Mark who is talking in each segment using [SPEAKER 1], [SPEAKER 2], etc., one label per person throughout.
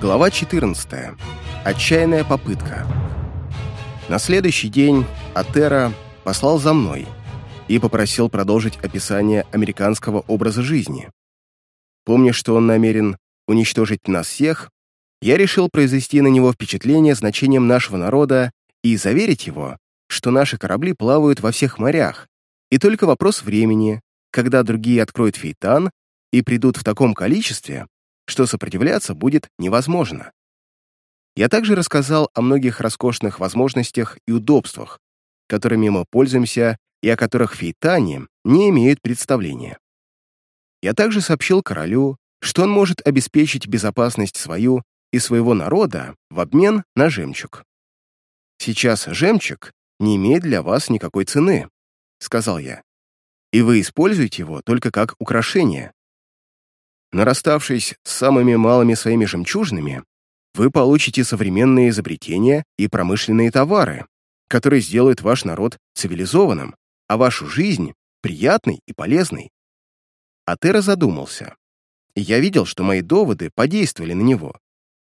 [SPEAKER 1] Глава 14. Отчаянная попытка. На следующий день Атера послал за мной и попросил продолжить описание американского образа жизни. Помня, что он намерен уничтожить нас всех, я решил произвести на него впечатление значением нашего народа и заверить его, что наши корабли плавают во всех морях, и только вопрос времени, когда другие откроют фейтан и придут в таком количестве, что сопротивляться будет невозможно. Я также рассказал о многих роскошных возможностях и удобствах, которыми мы пользуемся и о которых фейтане не имеют представления. Я также сообщил королю, что он может обеспечить безопасность свою и своего народа в обмен на жемчуг. «Сейчас жемчуг не имеет для вас никакой цены», — сказал я, «и вы используете его только как украшение, но расставшись с самыми малыми своими жемчужинами, вы получите современные изобретения и промышленные товары, которые сделают ваш народ цивилизованным, а вашу жизнь приятной и полезной. Атера задумался. И я видел, что мои доводы подействовали на него.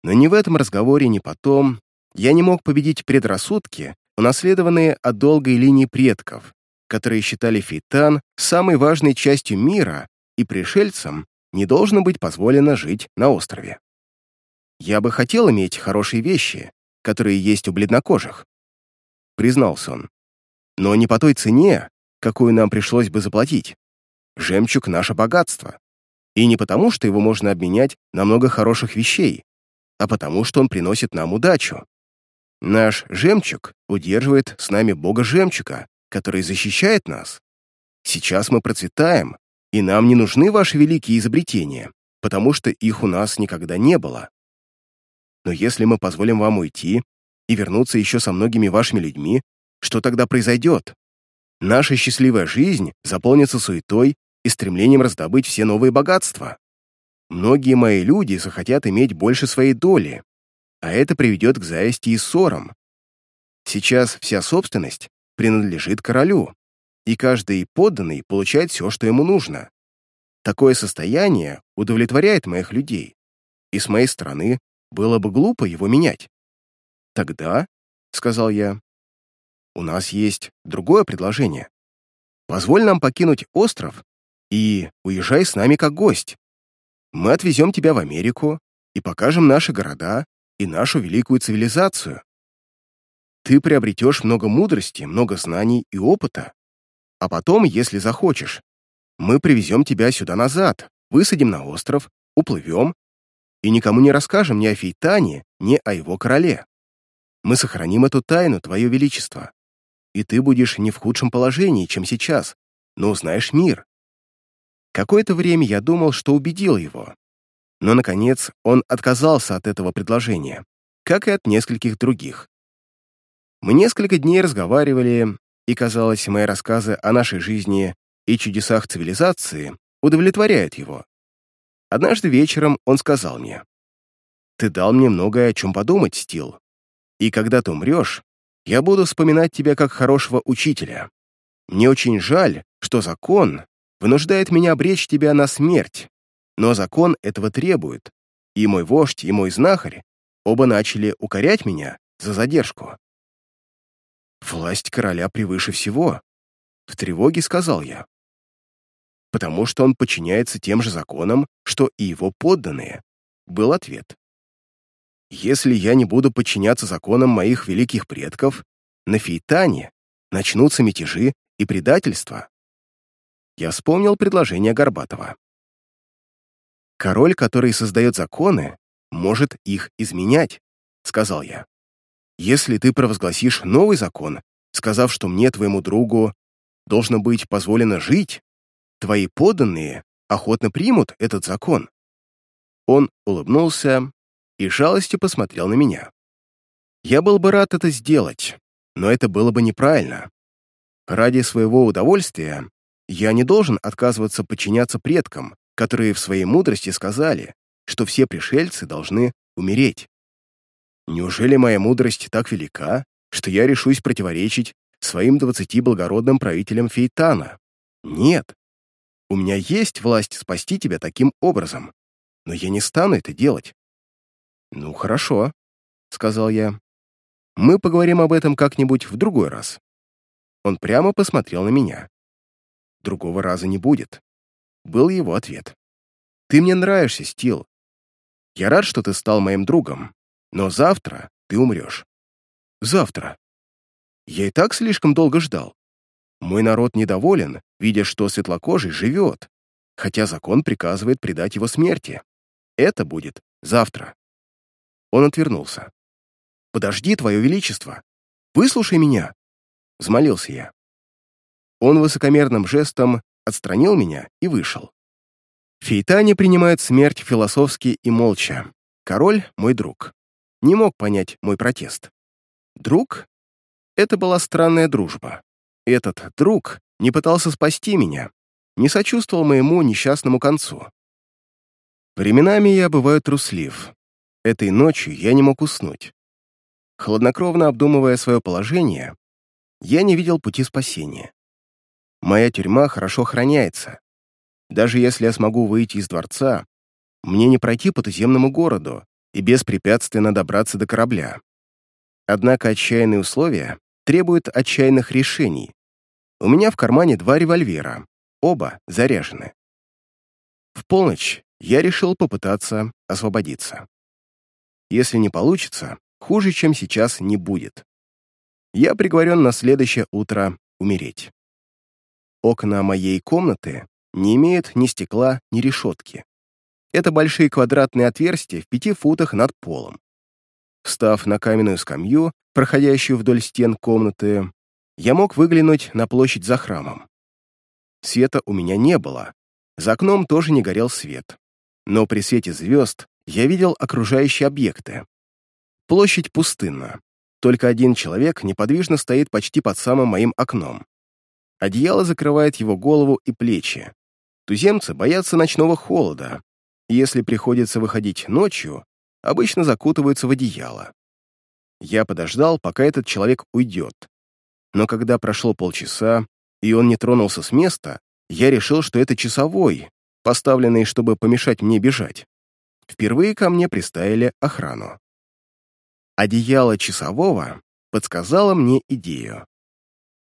[SPEAKER 1] Но ни в этом разговоре, ни потом я не мог победить предрассудки, унаследованные от долгой линии предков, которые считали Фейтан самой важной частью мира и пришельцам не должно быть позволено жить на острове. Я бы хотел иметь хорошие вещи, которые есть у бледнокожих, признался он, но не по той цене, какую нам пришлось бы заплатить. Жемчуг — наше богатство. И не потому, что его можно обменять на много хороших вещей, а потому, что он приносит нам удачу. Наш жемчуг удерживает с нами бога жемчуга, который защищает нас. Сейчас мы процветаем, и нам не нужны ваши великие изобретения, потому что их у нас никогда не было. Но если мы позволим вам уйти и вернуться еще со многими вашими людьми, что тогда произойдет? Наша счастливая жизнь заполнится суетой и стремлением раздобыть все новые богатства. Многие мои люди захотят иметь больше своей доли, а это приведет к зависти и ссорам. Сейчас вся собственность принадлежит королю, и каждый подданный получает все, что ему нужно. Такое состояние удовлетворяет моих людей, и с моей стороны было бы глупо его менять. «Тогда», — сказал я, — «у нас есть другое предложение. Позволь нам покинуть остров и уезжай с нами как гость. Мы отвезем тебя в Америку и покажем наши города и нашу великую цивилизацию. Ты приобретешь много мудрости, много знаний и опыта, а потом, если захочешь, мы привезем тебя сюда назад, высадим на остров, уплывем и никому не расскажем ни о Фейтане, ни о его короле. Мы сохраним эту тайну, Твое Величество, и ты будешь не в худшем положении, чем сейчас, но узнаешь мир. Какое-то время я думал, что убедил его, но, наконец, он отказался от этого предложения, как и от нескольких других. Мы несколько дней разговаривали, и, казалось, мои рассказы о нашей жизни и чудесах цивилизации удовлетворяют его. Однажды вечером он сказал мне, «Ты дал мне многое о чем подумать, Стил, и когда ты умрешь, я буду вспоминать тебя как хорошего учителя. Мне очень жаль, что закон вынуждает меня обречь тебя на смерть, но закон этого требует, и мой вождь, и мой знахарь оба начали укорять меня за задержку. «Власть короля превыше всего», — в тревоге сказал я. «Потому что он подчиняется тем же законам, что и его подданные», — был ответ. «Если я не буду подчиняться законам моих великих предков, на Фейтане начнутся мятежи и предательства». Я вспомнил предложение Горбатова. «Король, который создает законы, может их изменять», — сказал я. Если ты провозгласишь новый закон, сказав, что мне, твоему другу, должно быть позволено жить, твои подданные охотно примут этот закон». Он улыбнулся и жалостью посмотрел на меня. Я был бы рад это сделать, но это было бы неправильно. Ради своего удовольствия я не должен отказываться подчиняться предкам, которые в своей мудрости сказали, что все пришельцы должны умереть. Неужели моя мудрость так велика, что я решусь противоречить своим двадцати благородным правителям Фейтана? Нет. У меня есть власть спасти тебя таким образом, но я не стану это делать. «Ну, хорошо», — сказал я. «Мы поговорим об этом как-нибудь в другой раз». Он прямо посмотрел на меня. «Другого раза не будет», — был его ответ. «Ты мне нравишься, Стил. Я рад, что ты стал моим другом, но завтра ты умрешь. Завтра. Я и так слишком долго ждал. Мой народ недоволен, видя, что светлокожий живет, хотя закон приказывает предать его смерти. Это будет завтра. Он отвернулся. «Подожди, Твое Величество! Выслушай меня!» Взмолился я. Он высокомерным жестом отстранил меня и вышел. Фейтане принимают смерть философски и молча. Король — мой друг. Не мог понять мой протест. Друг? Это была странная дружба. Этот друг не пытался спасти меня, не сочувствовал моему несчастному концу. Временами я бываю труслив. Этой ночью я не мог уснуть. Хладнокровно обдумывая свое положение, я не видел пути спасения. Моя тюрьма хорошо охраняется. Даже если я смогу выйти из дворца, мне не пройти по туземному городу и беспрепятственно добраться до корабля. Однако отчаянные условия требуют отчаянных решений, у меня в кармане два револьвера, оба заряжены. В полночь я решил попытаться освободиться. Если не получится, хуже, чем сейчас, не будет. Я приговорен на следующее утро умереть. Окна моей комнаты не имеют ни стекла, ни решетки. Это большие квадратные отверстия в пяти футах над полом. Встав на каменную скамью, проходящую вдоль стен комнаты, я мог выглянуть на площадь за храмом. Света у меня не было, за окном тоже не горел свет. Но при свете звезд я видел окружающие объекты. Площадь пустынна. Только один человек неподвижно стоит почти под самым моим окном. Одеяло закрывает его голову и плечи. Туземцы боятся ночного холода. Если приходится выходить ночью, обычно закутываются в одеяло. Я подождал, пока этот человек уйдет, но когда прошло полчаса, и он не тронулся с места, я решил, что это часовой, поставленный, чтобы помешать мне бежать. Впервые ко мне приставили охрану. Одеяло часового подсказало мне идею.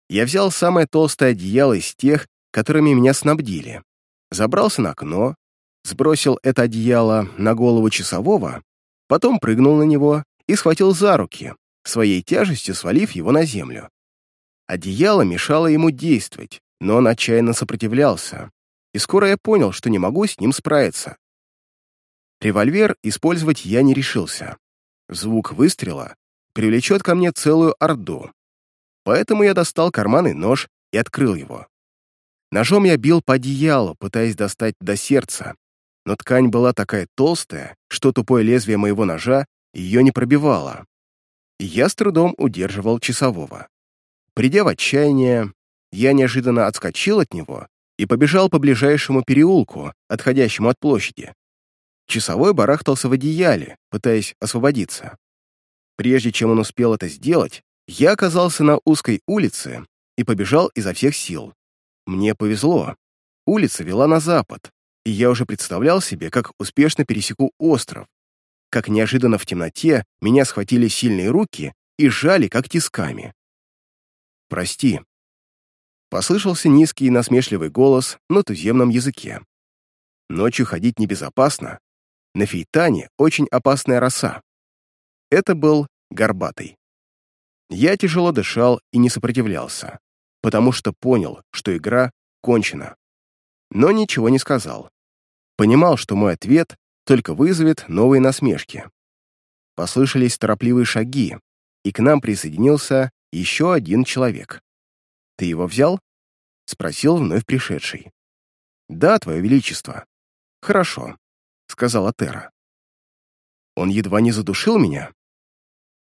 [SPEAKER 1] Я взял самое толстое одеяло из тех, которыми меня снабдили, забрался на окно, сбросил это одеяло на голову часового, потом прыгнул на него и схватил за руки, своей тяжестью свалив его на землю. Одеяло мешало ему действовать, но он отчаянно сопротивлялся, и скоро я понял, что не могу с ним справиться. Револьвер использовать я не решился. Звук выстрела привлечет ко мне целую орду. Поэтому я достал карманный нож и открыл его. Ножом я бил по одеялу, пытаясь достать до сердца, но ткань была такая толстая, что тупое лезвие моего ножа ее не пробивало. И я с трудом удерживал часового. Придя в отчаяние, я неожиданно отскочил от него и побежал по ближайшему переулку, отходящему от площади. Часовой барахтался в одеяле, пытаясь освободиться. Прежде чем он успел это сделать, я оказался на узкой улице и побежал изо всех сил. Мне повезло. Улица вела на запад, и я уже представлял себе, как успешно пересеку остров. Как неожиданно в темноте меня схватили сильные руки и сжали, как тисками. «Прости». Послышался низкий и насмешливый голос на туземном языке. Ночью ходить небезопасно. На фейтане очень опасная роса. Это был горбатый. Я тяжело дышал и не сопротивлялся, потому что понял, что игра кончена. Но ничего не сказал. Понимал, что мой ответ только вызовет новые насмешки. Послышались торопливые шаги, и к нам присоединился еще один человек. «Ты его взял?» — спросил вновь пришедший. «Да, Твое Величество». «Хорошо», — сказала Тера. «Он едва не задушил меня?»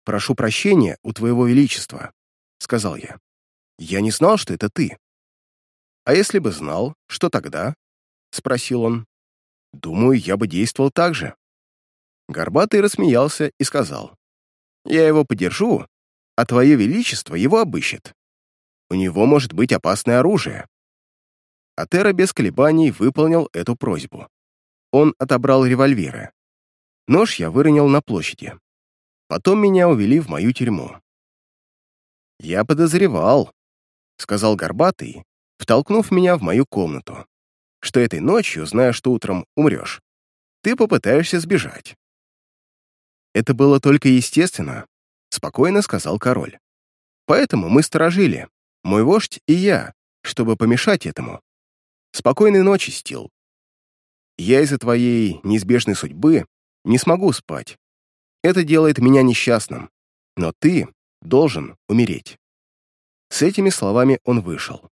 [SPEAKER 1] «Прошу прощения у Твоего Величества», — сказал я. «Я не знал, что это ты». «А если бы знал, что тогда?» — спросил он. «Думаю, я бы действовал так же». Горбатый рассмеялся и сказал. «Я его подержу, а Твое Величество его обыщет. У него может быть опасное оружие». Атера без колебаний выполнил эту просьбу. Он отобрал револьверы. Нож я выронил на площади. Потом меня увели в мою тюрьму. «Я подозревал», — сказал Горбатый, втолкнув меня в мою комнату, «что этой ночью, зная, что утром умрешь, ты попытаешься сбежать». «Это было только естественно», — спокойно сказал король. «Поэтому мы сторожили, мой вождь и я, чтобы помешать этому. Спокойной ночи, Стил. Я из-за твоей неизбежной судьбы не смогу спать. Это делает меня несчастным, но ты должен умереть». С этими словами он вышел.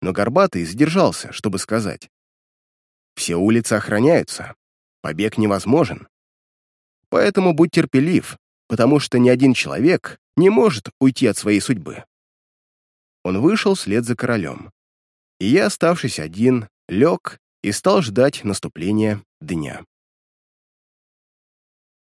[SPEAKER 1] Но Горбатый задержался, чтобы сказать. «Все улицы охраняются. Побег невозможен. Поэтому будь терпелив, потому что ни один человек не может уйти от своей судьбы». Он вышел вслед за королем. И я, оставшись один, лег и стал ждать наступления дня.